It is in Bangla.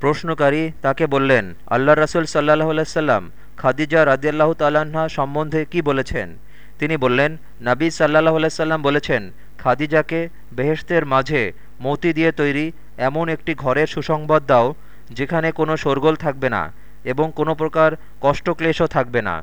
প্রশ্নকারী তাকে বললেন আল্লাহ রাসুল সাল্লাহ আলাইসাল্লাম খাদিজা রাজিয়াল্লাহ তাল্লাহা সম্বন্ধে কি বলেছেন? তিনি বললেন, নাবী সাল্লাহ সাল্লাম বলেছেন, খাদিজাকে বেহেস্তের মাঝে মতি দিয়ে তৈরি এমন একটি ঘরের সুসংবাদ দাও, যেখানে কোনো শোরগোল থাকবে না এবং কোনো প্রকার কষ্টক্লেশও থাকবে না।